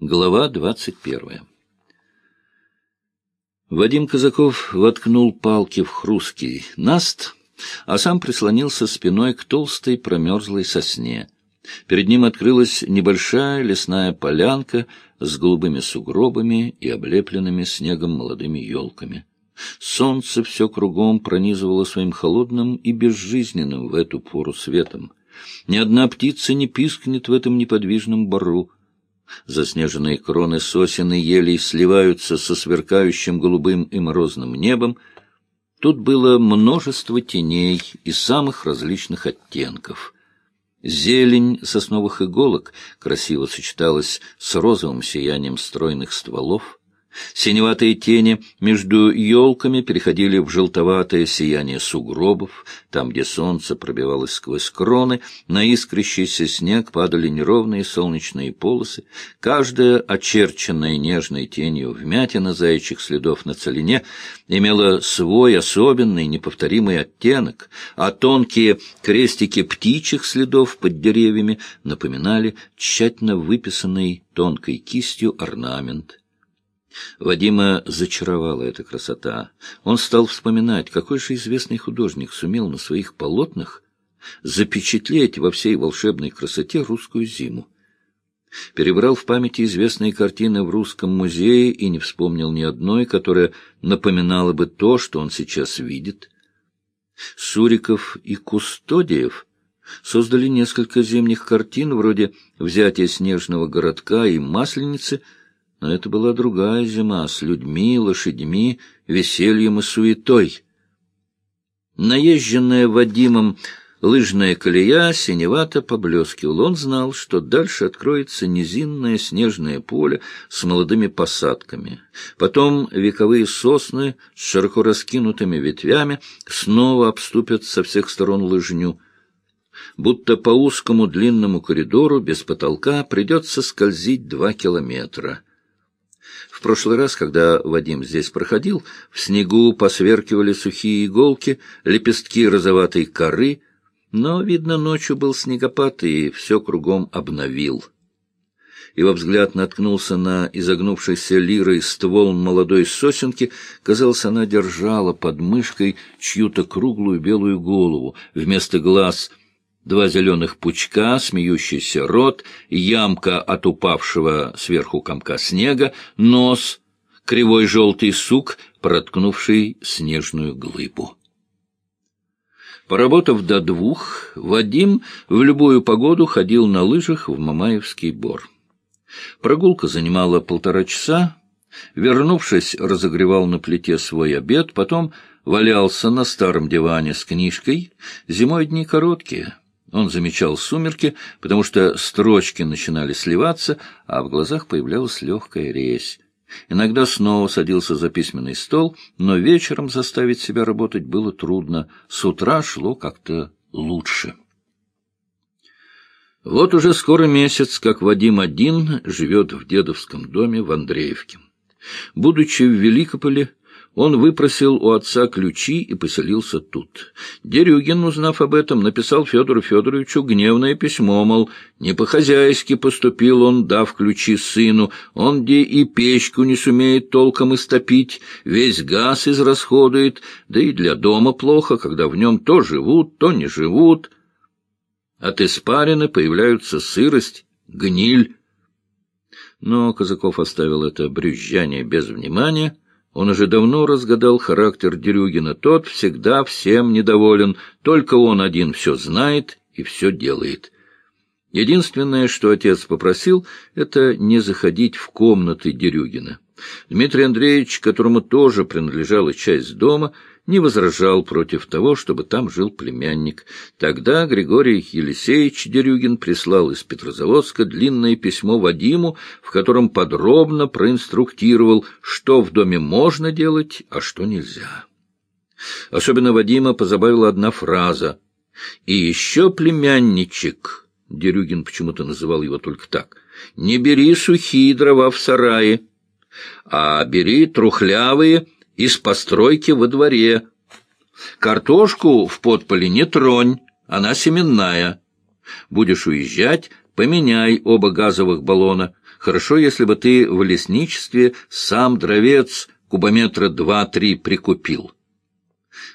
Глава двадцать первая Вадим Казаков воткнул палки в хрусткий наст, а сам прислонился спиной к толстой промерзлой сосне. Перед ним открылась небольшая лесная полянка с голубыми сугробами и облепленными снегом молодыми елками. Солнце все кругом пронизывало своим холодным и безжизненным в эту пору светом. Ни одна птица не пискнет в этом неподвижном бару. Заснеженные кроны сосен и елей сливаются со сверкающим голубым и морозным небом. Тут было множество теней и самых различных оттенков. Зелень сосновых иголок красиво сочеталась с розовым сиянием стройных стволов. Синеватые тени между елками переходили в желтоватое сияние сугробов. Там, где солнце пробивалось сквозь кроны, на искрящийся снег падали неровные солнечные полосы. Каждая, очерченная нежной тенью вмятина заячьих следов на целине, имела свой особенный неповторимый оттенок, а тонкие крестики птичьих следов под деревьями напоминали тщательно выписанный тонкой кистью орнамент. Вадима зачаровала эта красота. Он стал вспоминать, какой же известный художник сумел на своих полотнах запечатлеть во всей волшебной красоте русскую зиму. Перебрал в памяти известные картины в Русском музее и не вспомнил ни одной, которая напоминала бы то, что он сейчас видит. Суриков и Кустодиев создали несколько зимних картин, вроде «Взятие снежного городка» и «Масленицы», но это была другая зима с людьми, лошадьми, весельем и суетой. Наезженная Вадимом лыжная колея синевато поблескивала. Он знал, что дальше откроется низинное снежное поле с молодыми посадками. Потом вековые сосны с широко раскинутыми ветвями снова обступят со всех сторон лыжню. Будто по узкому длинному коридору без потолка придется скользить два километра — прошлый раз, когда Вадим здесь проходил, в снегу посверкивали сухие иголки, лепестки розоватой коры, но, видно, ночью был снегопад и все кругом обновил. Его взгляд наткнулся на изогнувшийся лирой ствол молодой сосенки. Казалось, она держала под мышкой чью-то круглую белую голову. Вместо глаз — два зеленых пучка, смеющийся рот, ямка от упавшего сверху комка снега, нос, кривой желтый сук, проткнувший снежную глыбу. Поработав до двух, Вадим в любую погоду ходил на лыжах в Мамаевский бор. Прогулка занимала полтора часа. Вернувшись, разогревал на плите свой обед, потом валялся на старом диване с книжкой. Зимой дни короткие — он замечал сумерки, потому что строчки начинали сливаться, а в глазах появлялась легкая резь. Иногда снова садился за письменный стол, но вечером заставить себя работать было трудно. С утра шло как-то лучше. Вот уже скоро месяц, как Вадим один живет в дедовском доме в Андреевке. Будучи в Великополе, он выпросил у отца ключи и поселился тут. Дерюгин, узнав об этом, написал Федору Федоровичу гневное письмо, мол, не по-хозяйски поступил он, дав ключи сыну, он где и печку не сумеет толком истопить, весь газ израсходует, да и для дома плохо, когда в нем то живут, то не живут. От испарины появляются сырость, гниль. Но Казаков оставил это брюзжание без внимания — он уже давно разгадал характер Дерюгина. Тот всегда всем недоволен, только он один все знает и все делает. Единственное, что отец попросил, это не заходить в комнаты Дерюгина. Дмитрий Андреевич, которому тоже принадлежала часть дома, — не возражал против того, чтобы там жил племянник. Тогда Григорий Елисеевич Дерюгин прислал из Петрозаводска длинное письмо Вадиму, в котором подробно проинструктировал, что в доме можно делать, а что нельзя. Особенно Вадима позабавила одна фраза. «И еще племянничек», — Дерюгин почему-то называл его только так, — «не бери сухие дрова в сарае, а бери трухлявые, из постройки во дворе. Картошку в подполе не тронь, она семенная. Будешь уезжать, поменяй оба газовых баллона, Хорошо, если бы ты в лесничестве сам дровец кубометра два-три прикупил.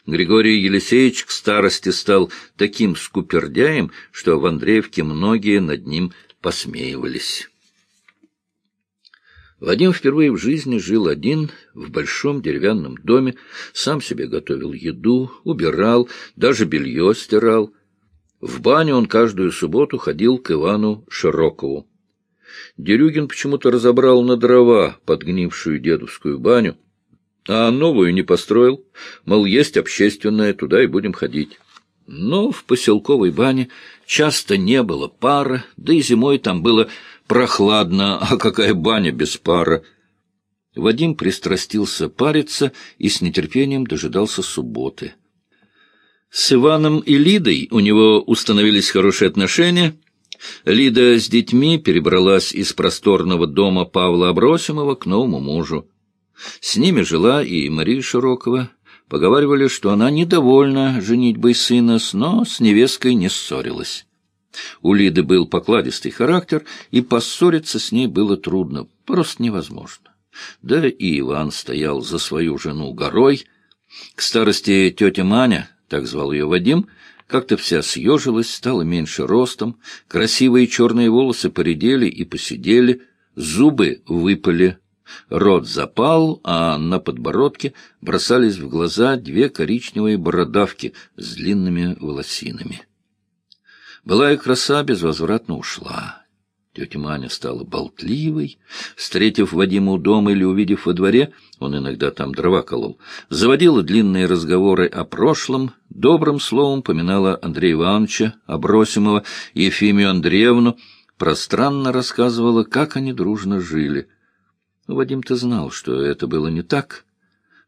Григорий Елисеевич к старости стал таким скупердяем, что в Андреевке многие над ним посмеивались. Вадим впервые в жизни жил один в большом деревянном доме, сам себе готовил еду, убирал, даже белье стирал. В баню он каждую субботу ходил к Ивану Широкову. Дерюгин почему-то разобрал на дрова подгнившую дедовскую баню, а новую не построил, мол, есть общественная, туда и будем ходить. Но в поселковой бане часто не было пара, да и зимой там было прохладно, а какая баня без пара. Вадим пристрастился париться и с нетерпением дожидался субботы. С Иваном и Лидой у него установились хорошие отношения. Лида с детьми перебралась из просторного дома Павла Абросимова к новому мужу. С ними жила и Мария Широкова. Поговаривали, что она недовольна женитьбой сына, но с невесткой не ссорилась. У Лиды был покладистый характер, и поссориться с ней было трудно, просто невозможно. Да и Иван стоял за свою жену горой. К старости тетя Маня, так звал ее Вадим, как-то вся съежилась, стала меньше ростом, красивые черные волосы поредели и посидели, зубы выпали, рот запал, а на подбородке бросались в глаза две коричневые бородавки с длинными волосинами. Былая краса безвозвратно ушла. Тетя Маня стала болтливой. Встретив Вадима у дома или увидев во дворе, он иногда там дрова колол, заводила длинные разговоры о прошлом, добрым словом поминала Андрея Ивановича, Абросимова, Ефимию Андреевну, пространно рассказывала, как они дружно жили. Вадим-то знал, что это было не так,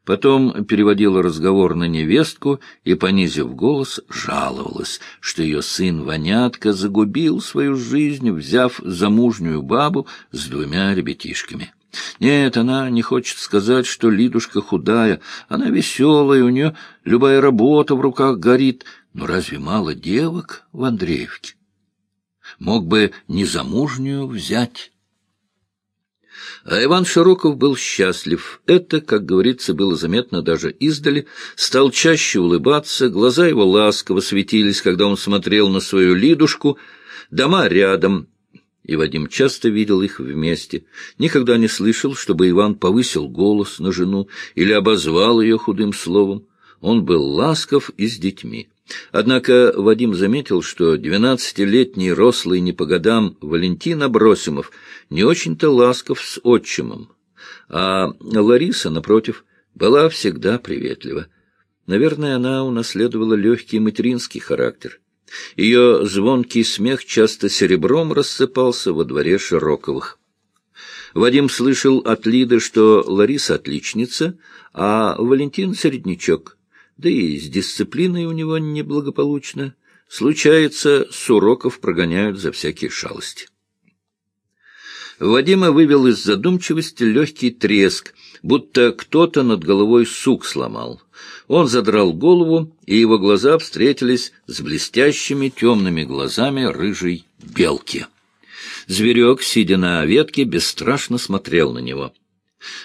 Потом переводила разговор на невестку и, понизив голос, жаловалась, что ее сын Ванятка загубил свою жизнь, взяв замужнюю бабу с двумя ребятишками. Нет, она не хочет сказать, что Лидушка худая, она веселая, у нее любая работа в руках горит. Но разве мало девок в Андреевке? Мог бы незамужнюю взять». А Иван Широков был счастлив. Это, как говорится, было заметно даже издали. Стал чаще улыбаться, глаза его ласково светились, когда он смотрел на свою Лидушку. Дома рядом, и Вадим часто видел их вместе. Никогда не слышал, чтобы Иван повысил голос на жену или обозвал ее худым словом. Он был ласков и с детьми. Однако Вадим заметил, что двенадцатилетний рослый не по годам Валентин Абросимов не очень-то ласков с отчимом, а Лариса, напротив, была всегда приветлива. Наверное, она унаследовала легкий материнский характер. Ее звонкий смех часто серебром рассыпался во дворе Широковых. Вадим слышал от Лиды, что Лариса отличница, а Валентин — середнячок — да и с дисциплиной у него неблагополучно. Случается, с уроков прогоняют за всякие шалости. Вадима вывел из задумчивости легкий треск, будто кто-то над головой сук сломал. Он задрал голову, и его глаза встретились с блестящими темными глазами рыжей белки. Зверек, сидя на ветке, бесстрашно смотрел на него.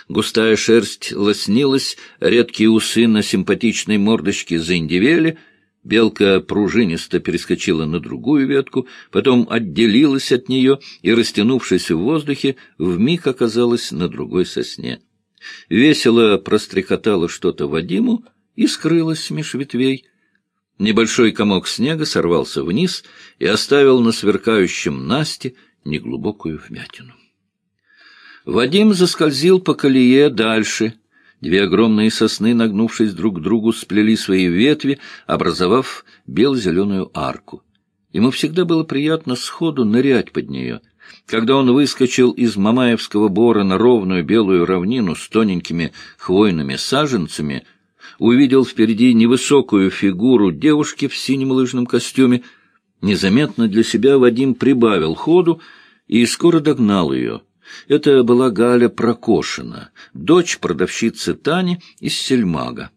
Густая шерсть лоснилась, редкие усы на симпатичной мордочке заиндевели, белка пружинисто перескочила на другую ветку, потом отделилась от нее и, растянувшись в воздухе, вмиг оказалась на другой сосне. Весело прострекотало что-то Вадиму и скрылась меж ветвей. Небольшой комок снега сорвался вниз и оставил на сверкающем насте неглубокую вмятину. Вадим заскользил по колее дальше. Две огромные сосны, нагнувшись друг к другу, сплели свои ветви, образовав бело-зеленую арку. Ему всегда было приятно сходу нырять под нее. Когда он выскочил из Мамаевского бора на ровную белую равнину с тоненькими хвойными саженцами, увидел впереди невысокую фигуру девушки в синем лыжном костюме. Незаметно для себя Вадим прибавил ходу и скоро догнал ее — это была Галя Прокошина, дочь продавщицы Тани из Сельмага.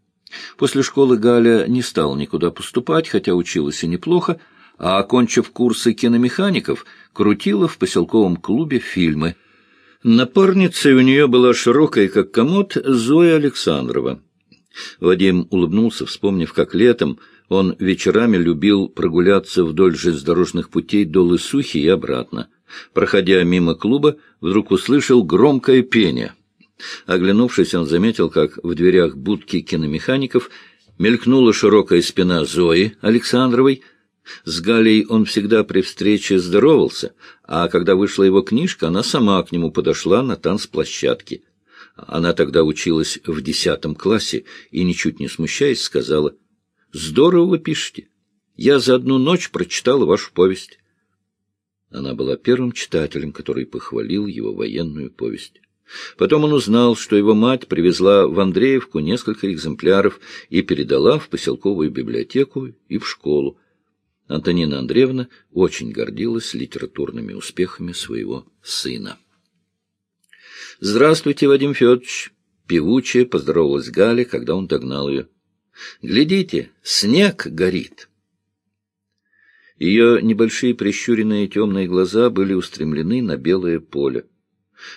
После школы Галя не стала никуда поступать, хотя училась и неплохо, а, окончив курсы киномехаников, крутила в поселковом клубе фильмы. Напарницей у нее была широкая, как комод, Зоя Александрова. Вадим улыбнулся, вспомнив, как летом он вечерами любил прогуляться вдоль железнодорожных путей до Лысухи и обратно. Проходя мимо клуба, вдруг услышал громкое пение. Оглянувшись, он заметил, как в дверях будки киномехаников мелькнула широкая спина Зои Александровой. С Галей он всегда при встрече здоровался, а когда вышла его книжка, она сама к нему подошла на танцплощадке. Она тогда училась в десятом классе и, ничуть не смущаясь, сказала, «Здорово вы пишете. Я за одну ночь прочитала вашу повесть». Она была первым читателем, который похвалил его военную повесть. Потом он узнал, что его мать привезла в Андреевку несколько экземпляров и передала в поселковую библиотеку и в школу. Антонина Андреевна очень гордилась литературными успехами своего сына. — Здравствуйте, Вадим Федорович! — певучая поздоровалась Галя, когда он догнал ее. — Глядите, снег горит! Ее небольшие прищуренные темные глаза были устремлены на белое поле.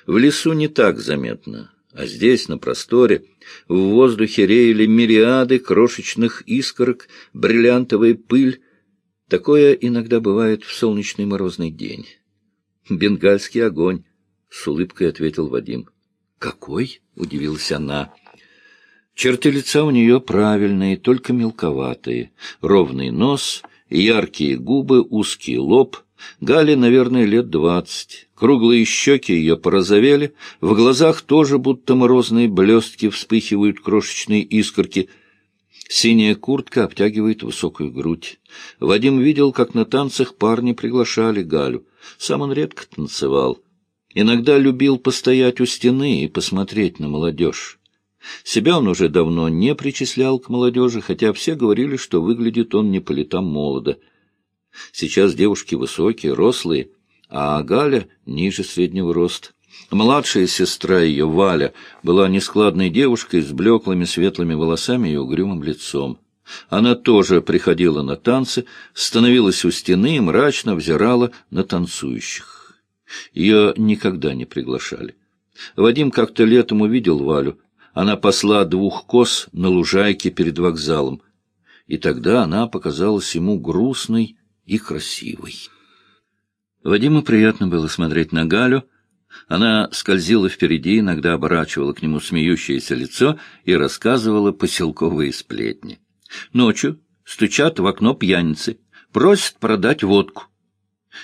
В лесу не так заметно, а здесь, на просторе, в воздухе реяли мириады крошечных искорок, бриллиантовая пыль. Такое иногда бывает в солнечный морозный день. «Бенгальский огонь», — с улыбкой ответил Вадим. «Какой?» — удивилась она. Черты лица у нее правильные, только мелковатые. Ровный нос, яркие губы, узкий лоб — Гале, наверное, лет двадцать. Круглые щеки ее порозовели, в глазах тоже будто морозные блестки вспыхивают крошечные искорки. Синяя куртка обтягивает высокую грудь. Вадим видел, как на танцах парни приглашали Галю. Сам он редко танцевал. Иногда любил постоять у стены и посмотреть на молодежь. Себя он уже давно не причислял к молодежи, хотя все говорили, что выглядит он не по летам молодо. Сейчас девушки высокие, рослые, а Галя ниже среднего роста. Младшая сестра ее, Валя, была нескладной девушкой с блеклыми светлыми волосами и угрюмым лицом. Она тоже приходила на танцы, становилась у стены и мрачно взирала на танцующих. Ее никогда не приглашали. Вадим как-то летом увидел Валю. Она посла двух коз на лужайке перед вокзалом. И тогда она показалась ему грустной и красивой. Вадиму приятно было смотреть на Галю. Она скользила впереди, иногда оборачивала к нему смеющееся лицо и рассказывала поселковые сплетни. Ночью стучат в окно пьяницы, просят продать водку.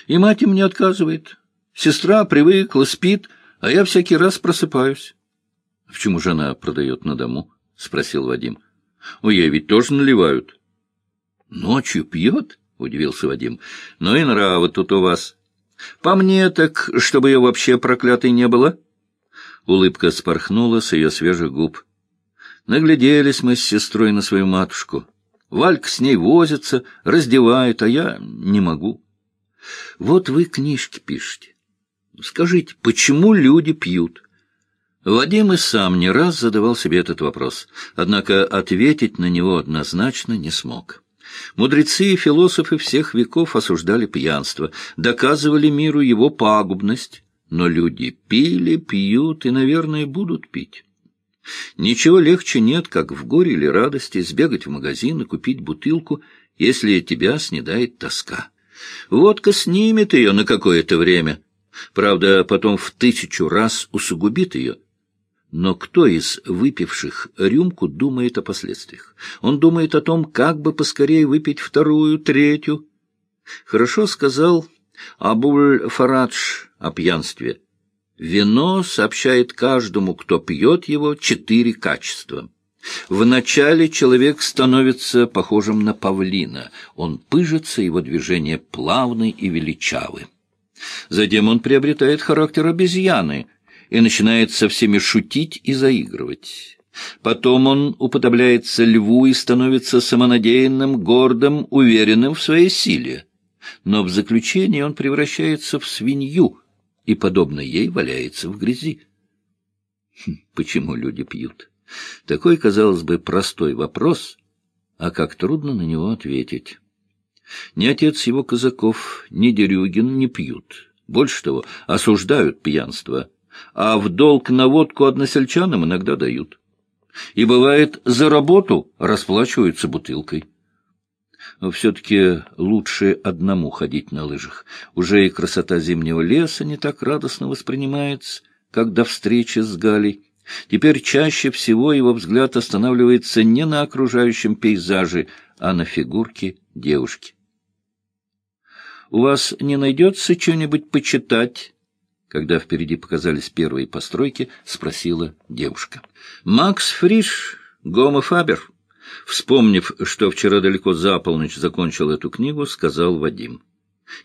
И мать им не отказывает. Сестра привыкла, спит, а я всякий раз просыпаюсь. — Почему же она продает на дому? — спросил Вадим. — У ей ведь тоже наливают. — Ночью пьет? — удивился Вадим. — Ну и нравы тут у вас. По мне так, чтобы ее вообще проклятой не было. Улыбка спорхнула с ее свежих губ. Нагляделись мы с сестрой на свою матушку. Валька с ней возится, раздевает, а я не могу. Вот вы книжки пишете. Скажите, почему люди пьют? Вадим и сам не раз задавал себе этот вопрос, однако ответить на него однозначно не смог. Мудрецы и философы всех веков осуждали пьянство, доказывали миру его пагубность, но люди пили, пьют и, наверное, будут пить. Ничего легче нет, как в горе или радости сбегать в магазин и купить бутылку, если тебя снедает тоска. Водка снимет ее на какое-то время, правда, потом в тысячу раз усугубит ее — но кто из выпивших рюмку думает о последствиях? Он думает о том, как бы поскорее выпить вторую, третью. Хорошо сказал Абуль-Фарадж о пьянстве. Вино сообщает каждому, кто пьет его, четыре качества. Вначале человек становится похожим на павлина. Он пыжится, его движения плавны и величавы. Затем он приобретает характер обезьяны — и начинает со всеми шутить и заигрывать. Потом он уподобляется льву и становится самонадеянным, гордым, уверенным в своей силе. Но в заключении он превращается в свинью и, подобно ей, валяется в грязи. Хм, почему люди пьют? Такой, казалось бы, простой вопрос, а как трудно на него ответить. Ни отец его казаков, ни Дерюгин не пьют. Больше того, осуждают пьянство – а в долг на водку односельчанам иногда дают. И бывает, за работу расплачиваются бутылкой. Но все-таки лучше одному ходить на лыжах. Уже и красота зимнего леса не так радостно воспринимается, как до встречи с Галей. Теперь чаще всего его взгляд останавливается не на окружающем пейзаже, а на фигурке девушки. «У вас не найдется что-нибудь почитать?» Когда впереди показались первые постройки, спросила девушка. «Макс Фриш, Гомо Фабер», вспомнив, что вчера далеко за полночь закончил эту книгу, сказал Вадим.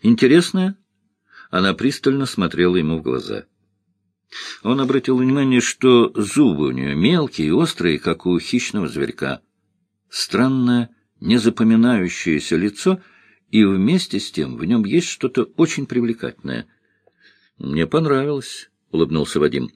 «Интересная?» Она пристально смотрела ему в глаза. Он обратил внимание, что зубы у нее мелкие и острые, как у хищного зверька. Странное, незапоминающееся лицо, и вместе с тем в нем есть что-то очень привлекательное. «Мне понравилось», — улыбнулся Вадим.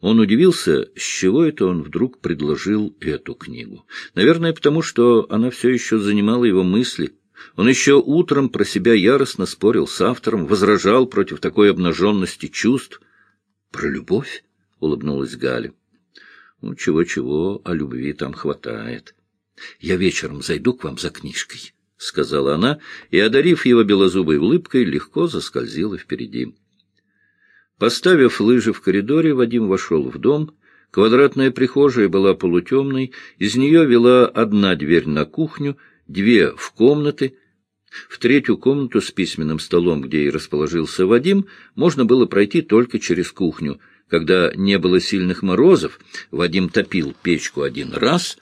Он удивился, с чего это он вдруг предложил эту книгу. Наверное, потому что она все еще занимала его мысли. Он еще утром про себя яростно спорил с автором, возражал против такой обнаженности чувств. «Про любовь?» — улыбнулась Галя. «Ну, чего-чего, а любви там хватает. Я вечером зайду к вам за книжкой», — сказала она, и, одарив его белозубой улыбкой, легко заскользила впереди. Поставив лыжи в коридоре, Вадим вошел в дом. Квадратная прихожая была полутемной, из нее вела одна дверь на кухню, две в комнаты. В третью комнату с письменным столом, где и расположился Вадим, можно было пройти только через кухню. Когда не было сильных морозов, Вадим топил печку один раз,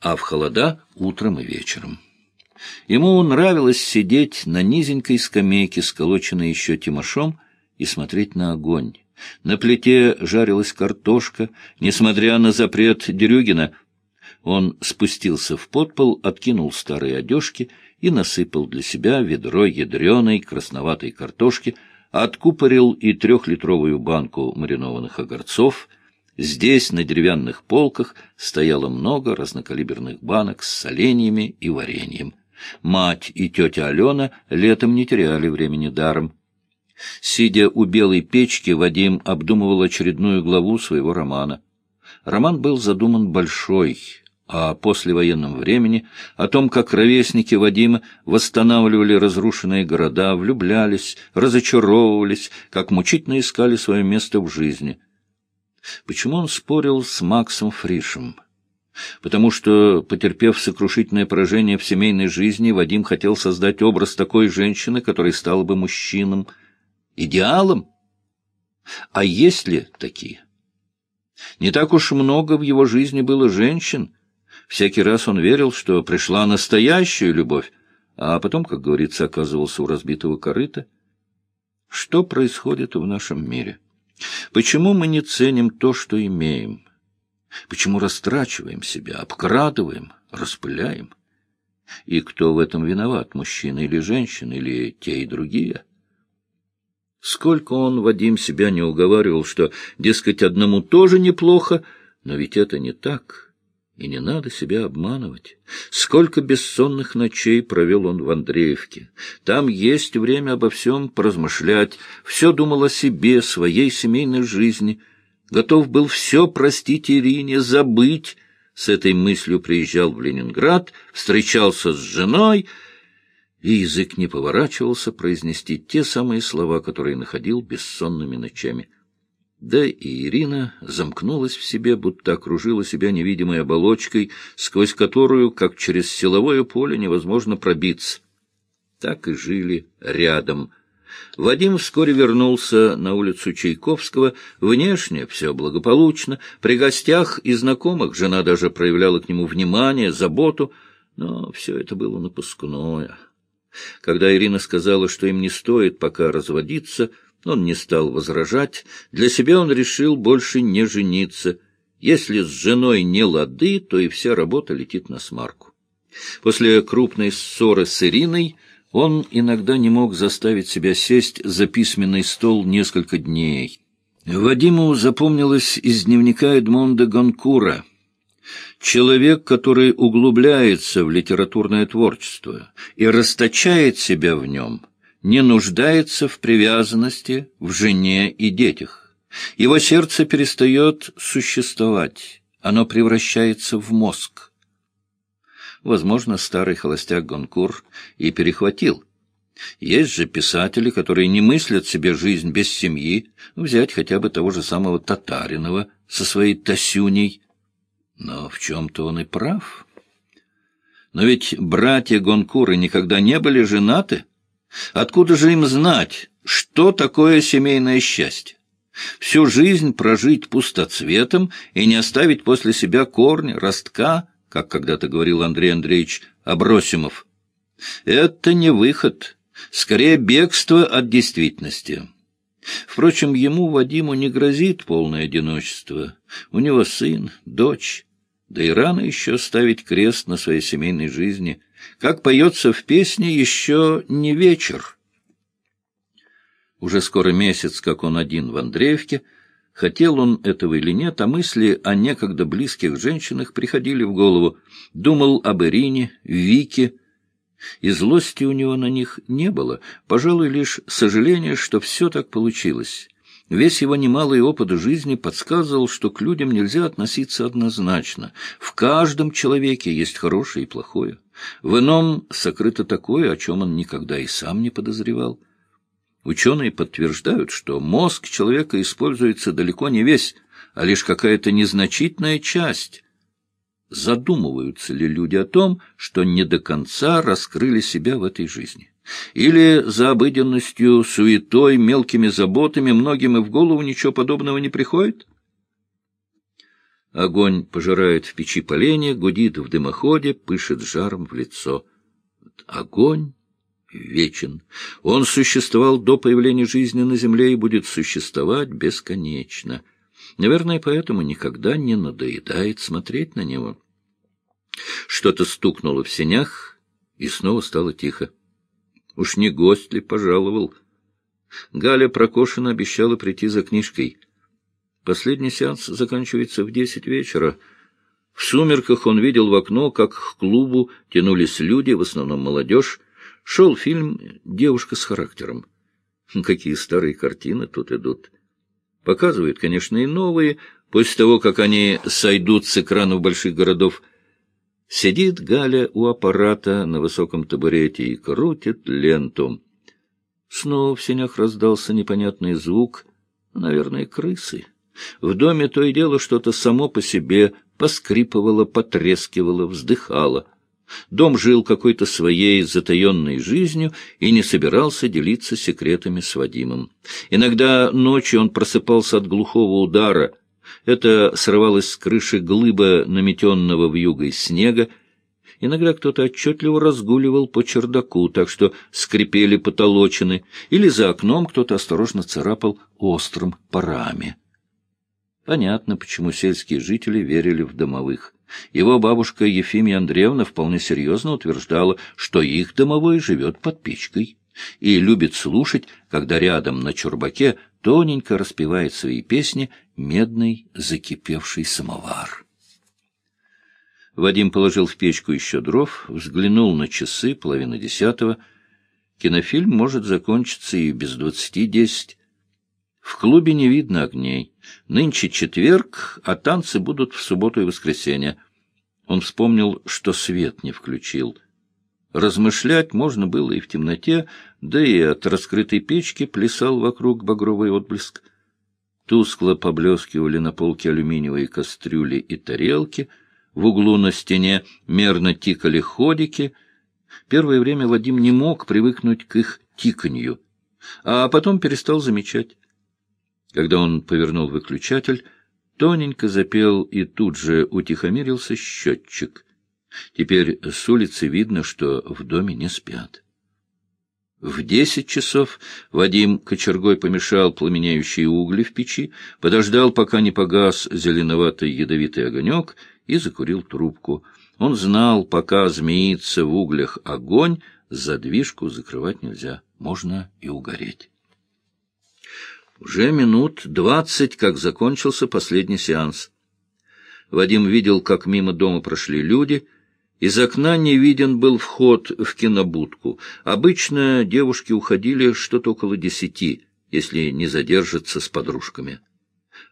а в холода — утром и вечером. Ему нравилось сидеть на низенькой скамейке, сколоченной еще тимошом, и смотреть на огонь. На плите жарилась картошка, несмотря на запрет Дерюгина. Он спустился в подпол, откинул старые одежки и насыпал для себя ведро ядреной красноватой картошки, откупорил и трехлитровую банку маринованных огурцов. Здесь, на деревянных полках, стояло много разнокалиберных банок с соленьями и вареньем. Мать и тетя Алена летом не теряли времени даром. Сидя у белой печки, Вадим обдумывал очередную главу своего романа. Роман был задуман большой, о послевоенном времени, о том, как ровесники Вадима восстанавливали разрушенные города, влюблялись, разочаровывались, как мучительно искали свое место в жизни. Почему он спорил с Максом Фришем? Потому что, потерпев сокрушительное поражение в семейной жизни, Вадим хотел создать образ такой женщины, которая стала бы мужчином, идеалом? А есть ли такие? Не так уж много в его жизни было женщин. Всякий раз он верил, что пришла настоящая любовь, а потом, как говорится, оказывался у разбитого корыта. Что происходит в нашем мире? Почему мы не ценим то, что имеем? Почему растрачиваем себя, обкрадываем, распыляем? И кто в этом виноват, мужчина или женщина, или те и другие? Сколько он, Вадим, себя не уговаривал, что, дескать, одному тоже неплохо, но ведь это не так, и не надо себя обманывать. Сколько бессонных ночей провел он в Андреевке. Там есть время обо всем поразмышлять, все думал о себе, своей семейной жизни, готов был все простить Ирине, забыть. С этой мыслью приезжал в Ленинград, встречался с женой — и язык не поворачивался произнести те самые слова, которые находил бессонными ночами. Да и Ирина замкнулась в себе, будто окружила себя невидимой оболочкой, сквозь которую, как через силовое поле, невозможно пробиться. Так и жили рядом. Вадим вскоре вернулся на улицу Чайковского. Внешне все благополучно. При гостях и знакомых жена даже проявляла к нему внимание, заботу, но все это было напускное. Когда Ирина сказала, что им не стоит пока разводиться, он не стал возражать. Для себя он решил больше не жениться. Если с женой не лады, то и вся работа летит на смарку. После крупной ссоры с Ириной он иногда не мог заставить себя сесть за письменный стол несколько дней. Вадиму запомнилось из дневника Эдмонда Гонкура — Человек, который углубляется в литературное творчество и расточает себя в нем, не нуждается в привязанности, в жене и детях. Его сердце перестает существовать, оно превращается в мозг. Возможно, старый холостяк Гонкур и перехватил. Есть же писатели, которые не мыслят себе жизнь без семьи, взять хотя бы того же самого Татаринова со своей Тасюней. Но в чем-то он и прав. Но ведь братья Гонкуры никогда не были женаты. Откуда же им знать, что такое семейное счастье? Всю жизнь прожить пустоцветом и не оставить после себя корни, ростка, как когда-то говорил Андрей Андреевич Абросимов. Это не выход, скорее бегство от действительности. Впрочем, ему, Вадиму, не грозит полное одиночество. У него сын, дочь, да и рано еще ставить крест на своей семейной жизни. Как поется в песне, еще не вечер. Уже скоро месяц, как он один в Андреевке, хотел он этого или нет, а мысли о некогда близких женщинах приходили в голову. Думал об Ирине, Вике, и злости у него на них не было, пожалуй, лишь сожаление, что все так получилось. Весь его немалый опыт жизни подсказывал, что к людям нельзя относиться однозначно. В каждом человеке есть хорошее и плохое. В ином сокрыто такое, о чем он никогда и сам не подозревал. Ученые подтверждают, что мозг человека используется далеко не весь, а лишь какая-то незначительная часть. Задумываются ли люди о том, что не до конца раскрыли себя в этой жизни? Или за обыденностью, суетой, мелкими заботами многим и в голову ничего подобного не приходит? Огонь пожирает в печи поленья, гудит в дымоходе, пышет жаром в лицо. Огонь вечен. Он существовал до появления жизни на земле и будет существовать бесконечно. Наверное, поэтому никогда не надоедает смотреть на него. Что-то стукнуло в сенях, и снова стало тихо. Уж не гость ли пожаловал? Галя Прокошина обещала прийти за книжкой. Последний сеанс заканчивается в десять вечера. В сумерках он видел в окно, как к клубу тянулись люди, в основном молодежь, Шел фильм «Девушка с характером». Какие старые картины тут идут. Показывают, конечно, и новые, после того, как они сойдут с экранов больших городов. Сидит Галя у аппарата на высоком табурете и крутит ленту. Снова в сенях раздался непонятный звук, наверное, крысы. В доме то и дело что-то само по себе поскрипывало, потрескивало, вздыхало — Дом жил какой-то своей затаенной жизнью и не собирался делиться секретами с Вадимом. Иногда ночью он просыпался от глухого удара. Это срывалось с крыши глыба наметенного в югой снега. Иногда кто-то отчетливо разгуливал по чердаку, так что скрипели потолочины, или за окном кто-то осторожно царапал острым парами. Понятно, почему сельские жители верили в домовых. Его бабушка Ефимия Андреевна вполне серьезно утверждала, что их домовой живет под печкой и любит слушать, когда рядом на чурбаке тоненько распевает свои песни медный закипевший самовар. Вадим положил в печку еще дров, взглянул на часы, половина десятого. Кинофильм может закончиться и без двадцати десять. В клубе не видно огней. Нынче четверг, а танцы будут в субботу и воскресенье. Он вспомнил, что свет не включил. Размышлять можно было и в темноте, да и от раскрытой печки плясал вокруг багровый отблеск. Тускло поблескивали на полке алюминиевые кастрюли и тарелки, в углу на стене мерно тикали ходики. Первое время Вадим не мог привыкнуть к их тиканью, а потом перестал замечать. Когда он повернул выключатель, тоненько запел и тут же утихомирился счетчик. Теперь с улицы видно, что в доме не спят. В десять часов Вадим кочергой помешал пламенеющие угли в печи, подождал, пока не погас зеленоватый ядовитый огонек, и закурил трубку. Он знал, пока змеится в углях огонь, задвижку закрывать нельзя, можно и угореть. Уже минут двадцать, как закончился последний сеанс. Вадим видел, как мимо дома прошли люди. Из окна не виден был вход в кинобудку. Обычно девушки уходили что-то около десяти, если не задержатся с подружками.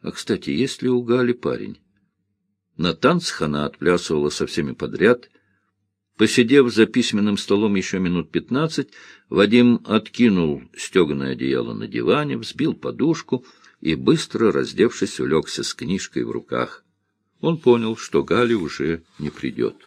А, кстати, есть ли у Гали парень? На танцах она отплясывала со всеми подряд. Посидев за письменным столом еще минут пятнадцать, Вадим откинул стеганое одеяло на диване, взбил подушку и, быстро раздевшись, улегся с книжкой в руках. Он понял, что Галя уже не придет.